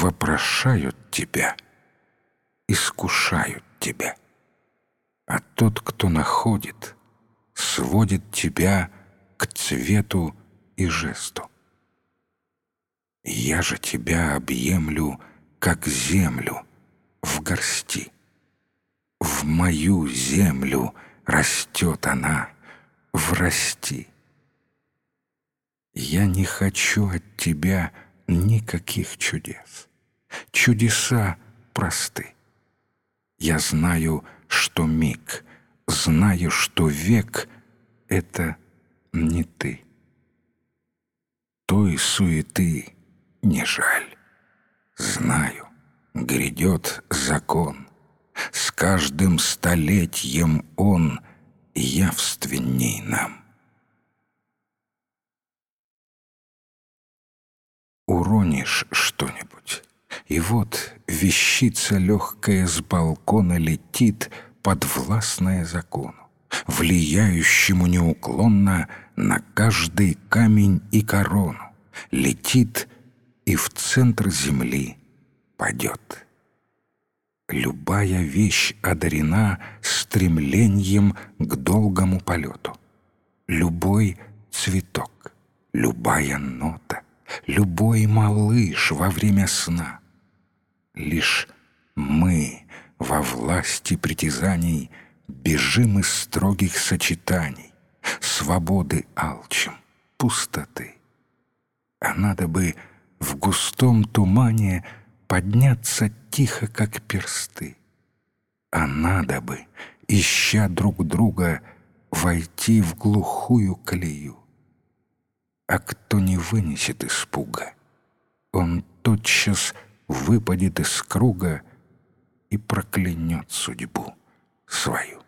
вопрошают тебя, искушают тебя. А тот, кто находит, сводит тебя к цвету и жесту. Я же тебя объемлю, как землю, в горсти. В мою землю растет она, врасти. Я не хочу от тебя никаких чудес. Чудеса просты. Я знаю, что миг, знаю, что век — это не ты. Той суеты не жаль. Знаю, грядет закон. С каждым столетием он явственней нам. Уронишь что-нибудь, и вот вещица легкая с балкона летит, подвластная закону, влияющему неуклонно на каждый камень и корону, летит и в центр земли падет. Любая вещь одарена стремлением к долгому полету. Любой цветок, любая нота, любой малыш во время сна. Лишь мы во власти притязаний бежим из строгих сочетаний, свободы алчим, пустоты. А надо бы в густом тумане подняться тихо, как персты. А надо бы, ища друг друга, войти в глухую колею. А кто не вынесет испуга, он тотчас выпадет из круга и проклянет судьбу свою.